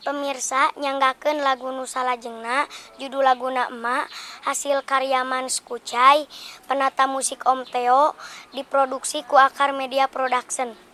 pemirsa nyanggaken lagu Nusa Lajengna judul laguna emak hasil karyaman Skucai penata musik Om Teo diproduksi ku Akar Media Production.